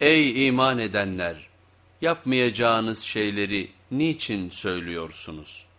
Ey iman edenler! Yapmayacağınız şeyleri niçin söylüyorsunuz?''